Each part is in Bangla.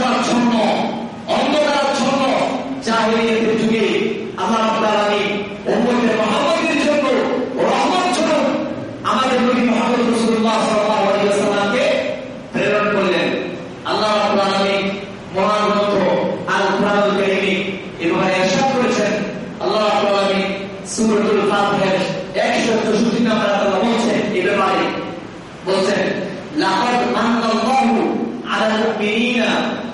অন্ধকারাচ্ছন্ন আল্লাহ আল্লাহ রাব্বুল আলামিন মহান গ্রন্থ আল কোরআনুল কারীমে এভাবে করেছেন। আল্লাহ রাব্বুল আলামিন সূরাতুল ফাতিহার 164 নম্বর আয়াতে বলছেন ব্যাপারে। বলছেন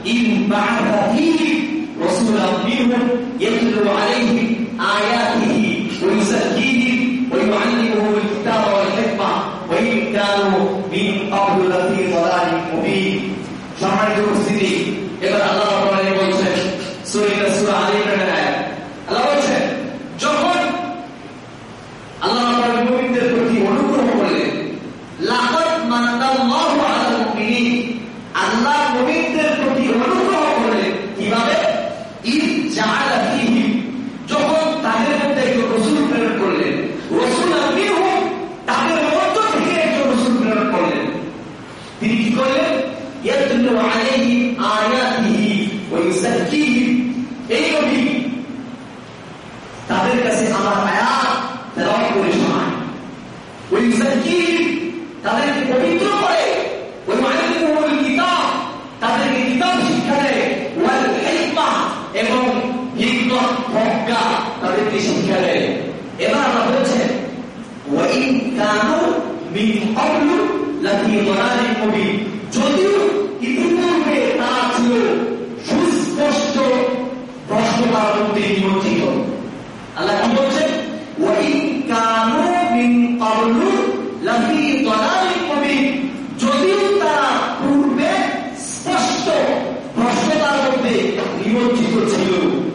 মুমিনিনা ইন বা'আথা ফীহিম রাসূলান মিনহুম ইয়াতলু আলাইহিম আয়াতিহি ওয়া ইউযাক্কিহিম ওয়া ইউআল্লিমুহুমুল কিতাবা ওয়াল হিকমা ওয়া ইন কানু মিন ক্বাবলু লাফী যালালিন মুবিন সম্মানিত উপস্থিতি এবার আল্লাহ রাব্বুল আলামিন বলছেন সূরা সূরা আলী ইমরানের আয়াত আল্লাহ বলছেন যখন আল্লাহ রাব্বুল মুমিনদের প্রতি অনুগ্রহ করলেন লাকাদ মান্নাল্লাহু আলাল মুমিনিন আল্লাহ মুমিনদের প্রতি অনুগ্রহ করলেন কীভাবে ইদ জাআলা ফীহিম যখন তাদের মধ্যে একজন রাসূল প্রেরণ করলেন রাসূল মিনহুম তাদের মধ্য থেকে একজন রাসূল প্রেরণ করলেন তিনি কি করলেন তাদের কাছে আমার আয়াত করে শোনায় পবিত্র করে। ওই মালিকুল কিতাব তাদেরকে কিতাব শিক্ষা দেয়। এবং তাদেরকে শিক্ষা দেয়। এবার আমরা বলছেন ওয়াইন কানু মিন যদিও ইতিপূর্বে তারা ছিল সুস্পষ্ট ভ্রষ্টতার মধ্যে নিমজ্জিত আল্লাহ কি বলছেন ওয়াইন কানু মিন ক্বাবলু লাফি দালালিন মুবিন যদিও তারা পূর্বে স্পষ্ট ভ্রষ্টতার মধ্যে নিমজ্জিত ছিল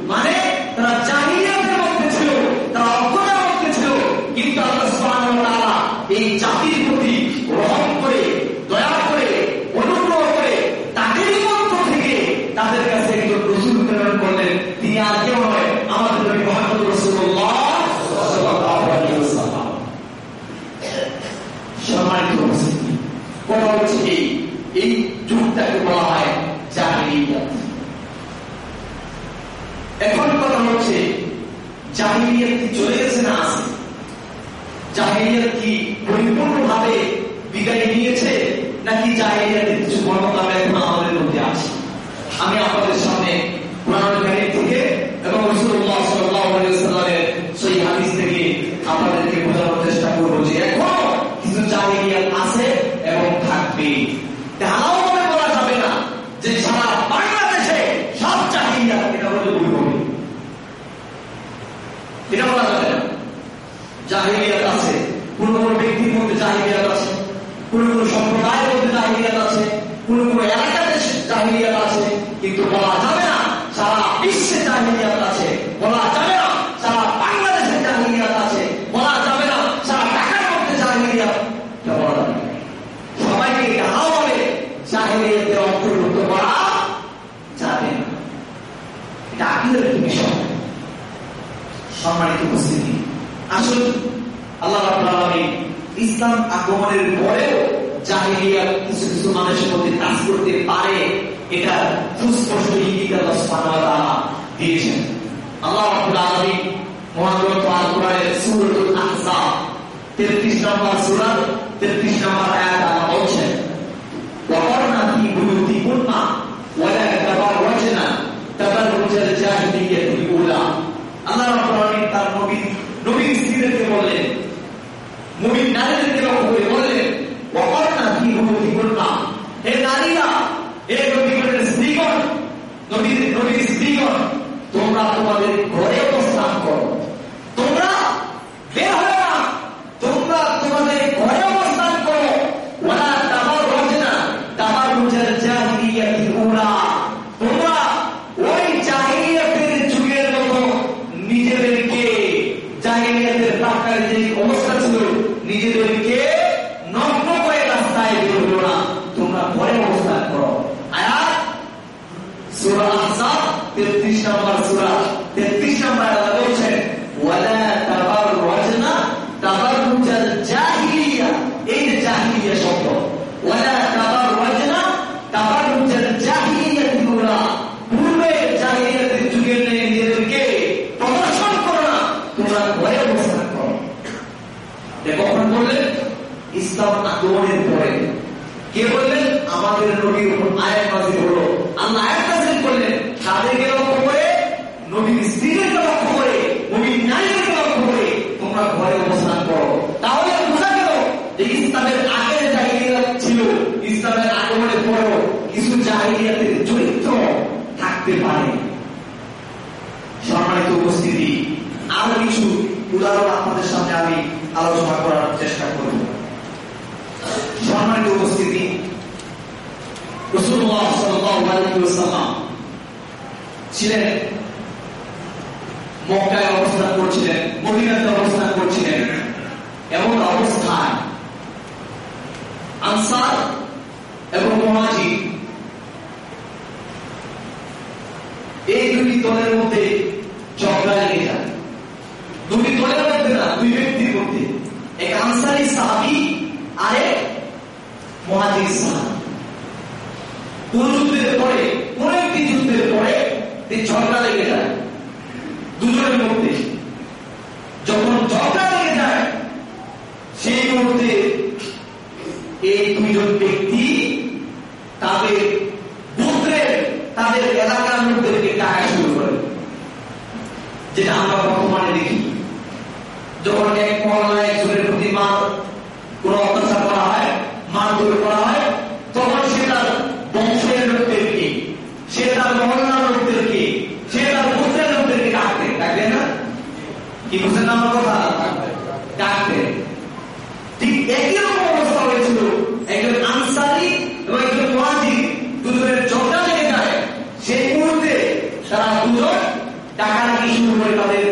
মানে তারা জাহিলিয়াতের মধ্যে ছিল তারা অজ্ঞতার মধ্যে ছিল কিন্তু আল্লাহ সুবহানাহু ওয়া তাআলা এই জাতির প্রতি রহম করে দয়া করে অনুগ্রহ করে তাদেরই মধ্য থেকে তাদের কাছে একজন রসুল প্রেরণ করলেন তিনি আর কেউ নয় আমাদের নবী মুহাম্মদ রাসূলুল্লাহ সাল্লাল্লাহু আলাইহি ওয়াসাল্লাম সম্মানিত উপস্থিতি কথা হচ্ছে এই এই যুগটাকে বলা হয় জাহিলিয়াত এখন কথা হচ্ছে জাহিলিয়াত কি চলে গেছে না আছে জাহিলিয়াত কি পরিপূর্ণভাবে বিদায় নিয়েছে নাকি জাহিলিয়াতের কিছু মর্মকালে এখন আমাদের মধ্যে আছে আমি আপনাদের সামনে কোরআন কারীম থেকে এবং আলাইহি ওয়াসাল্লামের সেই হাদিস থেকে আপনাদেরকে বোঝানোর চেষ্টা করব যে এখনও কিছু জাহিলিয়াত আছে এবং থাকবে। তাও মনে করা যাবে না যে সারা বাংলাদেশে সব জাহিলিয়াত এটা বলে ভুল হবে এটা বলা যাবে না। জাহিলিয়াত আছে, কোন কোন ব্যক্তির মধ্যে জাহিলিয়াত আছে, কোন কোন সম্প্রদায়ের মধ্যে জাহিলিয়াত আছে কোন কোন এলাকাতে জাহিলিয়াত আছে কিন্তু বলা যাবে না সারা বিশ্বে জাহিলিয়াত আছে বলা যাবে না সারা বাংলাদেশে জাহিলিয়াত আছে বলা যাবে না সারা ঢাকার মধ্যে জাহিলিয়াত এটা বলা যাবে না। সবাইকে ডাহাও বলে জাহিলিয়াতের অন্তর্ভুক্ত করা যাবে না এটা আকিদের একটি বিষয় সম্মানিত উপস্থিতি আসলে আল্লাহ রাব্বুল আলামিন ইসলাম আগমনের পরেও জাহিলিয়াত কিছু কিছু মানুষের মধ্যে কাজ করতে পারে এটা সুস্পষ্ট ইঙ্গিত আল্লাহ সুবহানাহু ওয়া তাআলা দিয়েছেন আল্লাহ রাব্বুল আলামিন মহান গ্রন্থ আল কোরআনের সূরাতুল আহজাব 33 নম্বর সূরা 33 নম্বর আয়াত আল্লাহ বলছেন وقرنا في بيوتكن ولا আল্লাহ রাব্বুল তার নবী নবীর স্ত্রীদেরকে বললেন মুমিন নারীদেরকে লক্ষ্য করে বললেন, ওয়াকারনা ফি বুয়ুতিকুন্না হে নারীরা না, তোমরা কখন বললেন? পরে। কে বললেন? আমাদের নদীর উপর আয়াত হলো। আল্লাহ আয়ের কাছে করলেন। তাদেরকে লক্ষ্য করে নবীর স্ত্রীদেরকে লক্ষ্য করে নবীর নারীদেরকে লক্ষ্য করে তোমরা ঘরে অবস্থান করো। তাহলে বোঝা গেল যে ইসলামের আগের জাহিলিয়াত ছিল, ইসলামের আগমনের পরেও কিছু জাহিলিয়াতের চরিত্র থাকতে পারে। সম্মানিত উপস্থিতি, আরও কিছু উদাহরণ আপনাদের সামনে আমি আলোচনা করার চেষ্টা করব। সম্মানিত উপস্থিতি রসুল্লাহ সাল্লাম ছিলেন মক্কায় অবস্থান করছিলেন মহিলাতে অবস্থান করছিলেন এমন অবস্থায় আনসার এবং মহাজি এই দুটি দলের মধ্যে ঝগড়া লেগে যায় দুটি দলের মধ্যে না দুই ব্যক্তির মধ্যে এক আনসারি সাহাবি আরে মহাজির সাহাবি কোন যুদ্ধের পরে কোন একটি যুদ্ধের পরে ঝগড়া লেগে যায়। দুজনের মধ্যে। যখন ঝগড়া লেগে যায়, সেই মধ্যে এই দুইজন ব্যক্তি তাদের গোত্রের, তাদের এলাকার লোকদেরকে টাকা শুরু করে। যেটা আমরা বর্তমানে দেখি যখন এক মহল্লায় একজনের প্রতি মার কোন অত্যাচার করা হয় মারধর করা হয় তখন সে তার বংশের লোকদেরকে সে তার মহল্লার লোকদেরকে সে তার পুত্রের লোকদেরকে ডাকতে ডাকবে না কি বুঝছেন না আমার কথা ডাকতে ঠিক একই রকম অবস্থা হয়েছিল একজন আনসারি এবং একজন মহাজি দুজনের ঝগড়া লেগে যায় সেই মুহূর্তে তারা দুজন ডাকাডাকি শুরু করে তাদের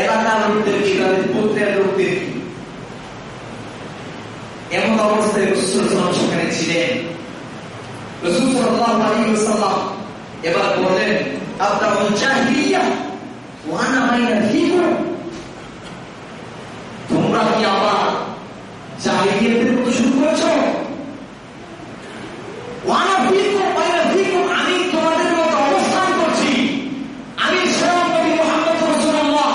এলাকার লোকদেরকে তাদের পুত্রের লোকদেরকে এমন অবস্থায় রসুল সাল্লাম সেখানে ছিলেন। রসুল সাল্লাল্লাহু আলাইহি ওয়াসাল্লাম এবার বলেন আবদাউল জাহিলিয়া ওয়ানা বাইনা ফিকুম। তোমরা কি আবার জাহিলিয়াতের মতো শুরু করেছ ওয়ানা ফিকুম বাইনা ফিকুম আমি তোমাদের মতো অবস্থান করছি আমি স্বয়ং নবী মুহাম্মদ রাসূলুল্লাহ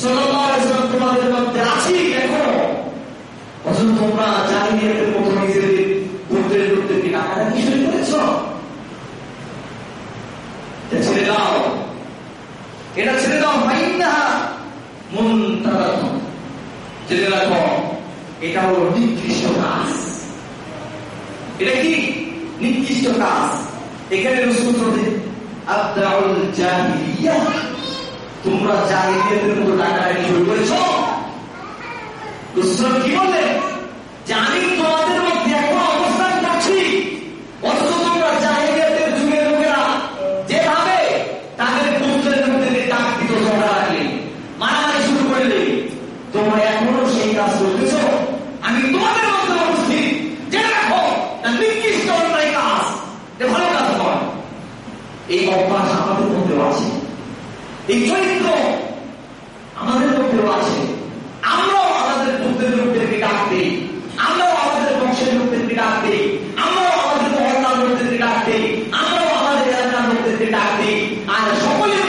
সাল্লাল্লাহু আলাইহি ওয়াসাল্লাম তোমাদের মধ্যে আছি দেখো অথচ তোমরা জাহিলিয়াতের মতো নিজেদের পুত্রের লোকদেরকে ডাকাডাকি শুরু করেছ এটা ছেড়ে দাও এটা ছেড়ে দাও মাইন্না মন তারা জেনে রাখো এটা হলো নির্দিষ্ট কাজ। এটা কি? নির্দিষ্ট কাজ। এখানে তোমরা জাহিলিয়াতের মতো ডাকাডাকি শুরু করেছ। কি বললেন? জানি তোমাদের মধ্যে এখন অবস্থান করছি অথচ তোমরা জাহিলিয়াতের যুগের লোকেরা যেভাবে তাদের পুত্রের মধ্যে ডাক দিত ঝগড়া রাখলে মারামারি শুরু করলে তোমরা এখনও সেই কাজ করতেছ আমি তোমাদের মধ্যে উপস্থিত জেনে রাখো না নিকৃষ্ট অন্যায় কাজ এটা ভালো কাজ নয় এই অভ্যাস আমাদের মধ্যেও আছে এই চরিত্র আমাদের মধ্যেও আছে আমরাও আমাদের পুত্রের লোকদেরকে ডাক দিই আমরাও আমাদের বংশের আমরাও আমাদের আমরাও আমাদের এলাকার আর সকলে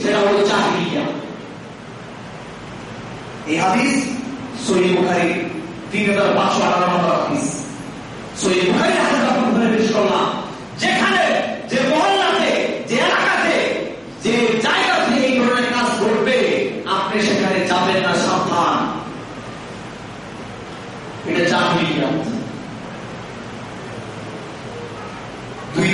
সেটা এই আপনাদের করলাম যেখানে যে মহল্লাতে যে এলাকাতে যে জায়গাতে এই ধরনের কাজ ঘটবে আপনি সেখানে যাবেন না সাবধান এটা জাহিলিয়াত দুই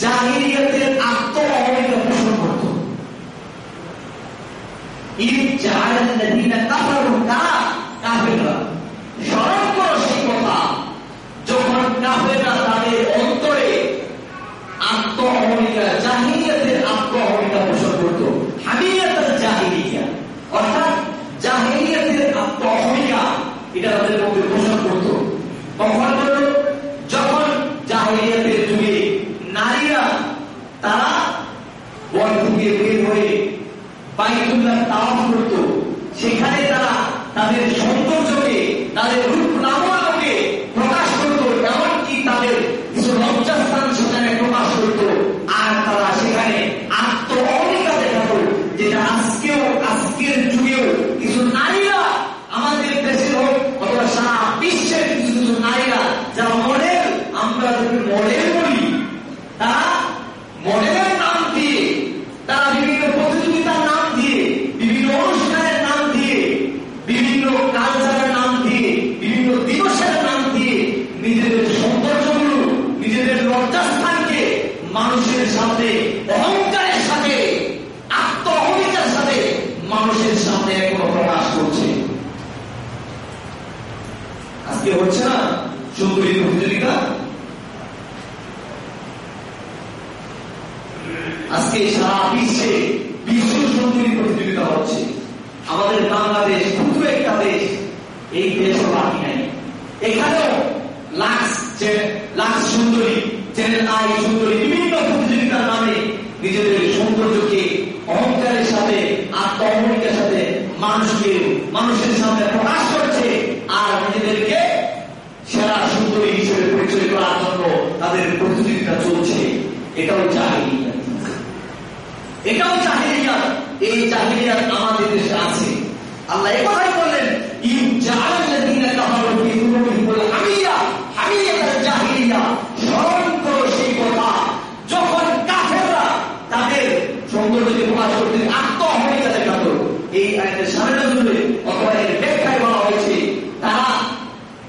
জাহিলিয়াতের আত্ম অহমিকা পোষণ করত যখন কাফেররা তাদের অন্তরে আত্ম অহমিকা জাহিলিয়াতের আত্ম পোষণ করত। হামিয়াতের জাহিলিয়া, অর্থাৎ জাহিলিয়াতের আত্ম এটা তাদের মধ্যে পোষণ কখন হলো যখন জাহিলিয়াতের যুগে নারীরা তারা বন থেকে বের হয়ে বাইতুল্লাহ তাওয়াফ করত সেখানে তারা তাদের সৌন্দর্যকে তাদের রূপ লাবণ্যকে প্রকাশ করত এমনকি তাদের কিছু লজ্জাস্থান সেখানে প্রকাশ করত আর তারা সেখানে আত্ম অহমিকা দেখাতো যেটা আজকেও আজকের যুগেও কিছু নারীরা আমাদের দেশের হোক অথবা সারা বিশ্বের কিছু কিছু নারীরা যারা মডেল আমরা যাদের মডেল বলি তারা মডেলের নাম দিয়ে তারা বিভিন্ন প্রতিযোগিতার নাম দিয়ে বিভিন্ন অনুষ্ঠানের নাম দিয়ে বিভিন্ন কালচারের নাম দিয়ে বিভিন্ন দিবসের নাম দিয়ে নিজেদের সৌন্দর্যগুলো নিজেদের লজ্জাস্থানকে মানুষের সাথে, অহংকারের সাথে আত্ম সাথে মানুষের সামনে এখনও প্রকাশ করছে। আজকে হচ্ছে না সুন্দরী প্রতিযোগিতা? আজকে সারা বিশ্বে বিশ্ব সুন্দরী প্রতিযোগিতা হচ্ছে। আমাদের বাংলাদেশ ক্ষুদ্র একটা দেশ, এই দেশও বাকি নাই। এখানেও লাক্স লাক্স সুন্দরী তাদের প্রতিযোগিতা চলছে। এটাও এটাও এই আমাদের দেশে আছে। আল্লাহ এ কথাই বললেন, ইউ জাআলাল্লাযীনা কাফারু ফি কুলুবিহিমুল হামিয়া হামিয়াতাল জাহিলিয়া স্মরণ করো সেই কথা যখন কাফেররা তাদের সৌন্দর্যকে প্রকাশ করতে আত্মহমিকা দেখাতো এই আয়াতের সামনে জুড়ে অথবা এর ব্যাখ্যায় বলা হয়েছে তারা